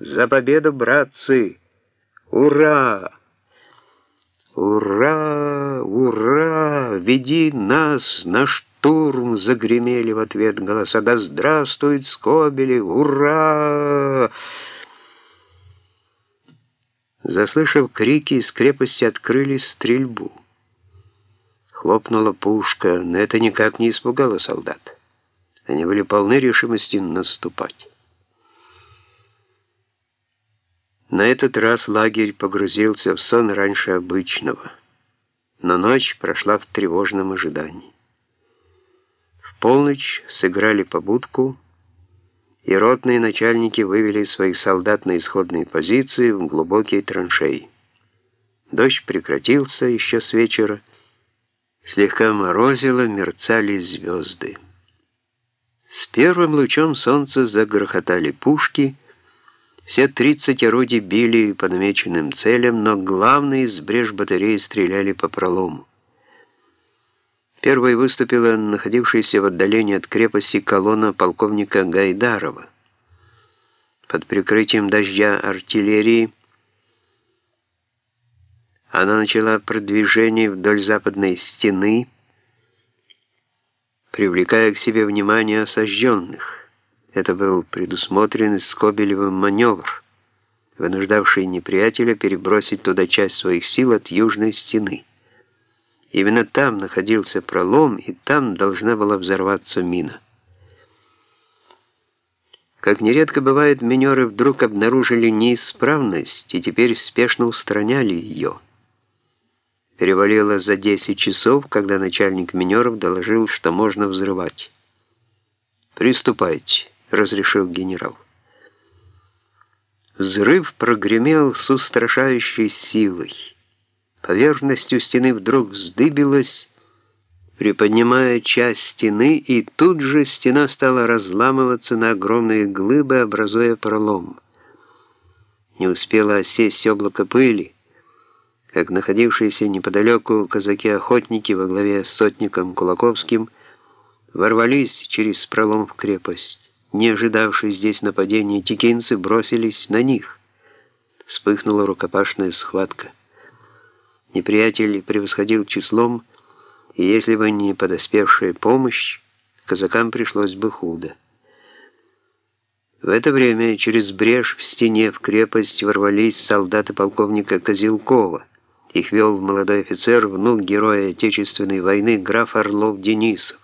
За победу, братцы! Ура! Ура! Ура! Веди нас на штурм! Загремели в ответ голоса. Да здравствует Скобелев! Ура! Заслышав крики, из крепости открыли стрельбу. Хлопнула пушка, но это никак не испугало солдат. Они были полны решимости наступать. На этот раз лагерь погрузился в сон раньше обычного, но ночь прошла в тревожном ожидании. В полночь сыграли побудку, и ротные начальники вывели своих солдат на исходные позиции в глубокие траншеи. Дождь прекратился еще с вечера, слегка морозило, мерцали звезды. С первым лучом солнца загрохотали пушки — все 30 орудий били по намеченным целям, но главные из брешь батареи стреляли по пролому. Первой выступила находившаяся в отдалении от крепости колонна полковника Гайдарова. Под прикрытием дождя артиллерии она начала продвижение вдоль западной стены, привлекая к себе внимание осажденных. Это был предусмотренный Скобелевым маневр, вынуждавший неприятеля перебросить туда часть своих сил от южной стены. Именно там находился пролом, и там должна была взорваться мина. Как нередко бывает, минеры вдруг обнаружили неисправность и теперь спешно устраняли ее. Перевалило за 10 часов, когда начальник минеров доложил, что можно взрывать. «Приступайте». — разрешил генерал. Взрыв прогремел с устрашающей силой. Поверхностью стены вдруг вздыбилась, приподнимая часть стены, и тут же стена стала разламываться на огромные глыбы, образуя пролом. Не успело осесть облако пыли, как находившиеся неподалеку казаки-охотники во главе с сотником Кулаковским ворвались через пролом в крепость. Не ожидавшие здесь нападения, текинцы бросились на них. Вспыхнула рукопашная схватка. Неприятель превосходил числом, и если бы не подоспевшая помощь, казакам пришлось бы худо. В это время через брешь в стене в крепость ворвались солдаты полковника Козелкова. Их вел молодой офицер, внук героя Отечественной войны, граф Орлов-Денисов.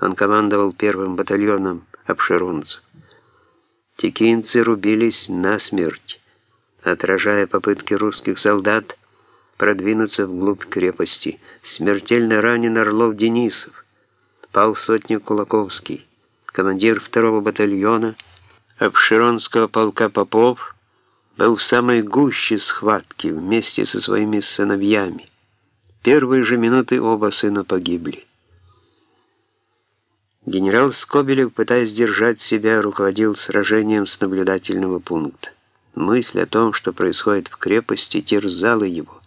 Он командовал первым батальоном обширунцев. Текинцы рубились насмерть, отражая попытки русских солдат продвинуться вглубь крепости. Смертельно ранен Орлов Денисов, пал сотник Кулаковский, командир второго батальона Обширонского полка Попов, был в самой гуще схватки вместе со своими сыновьями. Первые же минуты оба сына погибли. Генерал Скобелев, пытаясь держать себя, руководил сражением с наблюдательного пункта. Мысль о том, что происходит в крепости, терзала его.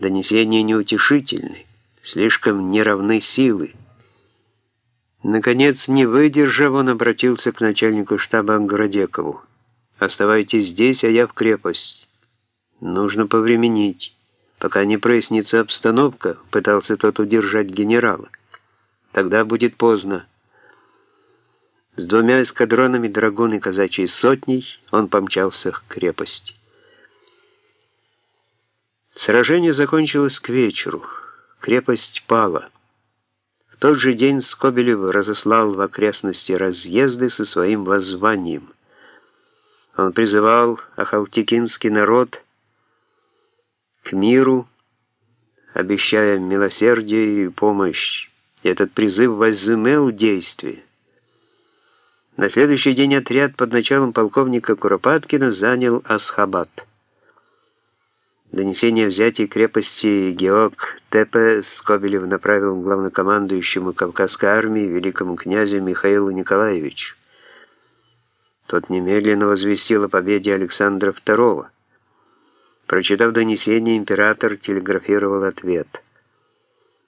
Донесения неутешительны, слишком неравны силы. Наконец, не выдержав, он обратился к начальнику штаба Городекову. «Оставайтесь здесь, а я в крепость. Нужно повременить. Пока не прояснится обстановка», — пытался тот удержать генерала. Тогда будет поздно. С двумя эскадронами драгун и казачьей сотней он помчался к крепости. Сражение закончилось к вечеру. Крепость пала. В тот же день Скобелев разослал в окрестности разъезды со своим воззванием. Он призывал ахалтикинский народ к миру, обещая милосердие и помощь и этот призыв возымел действие. На следующий день отряд под началом полковника Куропаткина занял Асхабад. Донесение о взятии крепости Геок Тепе Скобелев направил главнокомандующему Кавказской армии великому князю Михаилу Николаевичу. Тот немедленно возвестил о победе Александра II. Прочитав донесение, император телеграфировал ответ –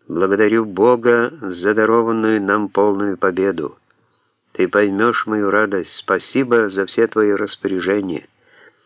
Благодарю Бога за дарованную нам полную победу. Ты поймешь мою радость. Спасибо за все твои распоряжения.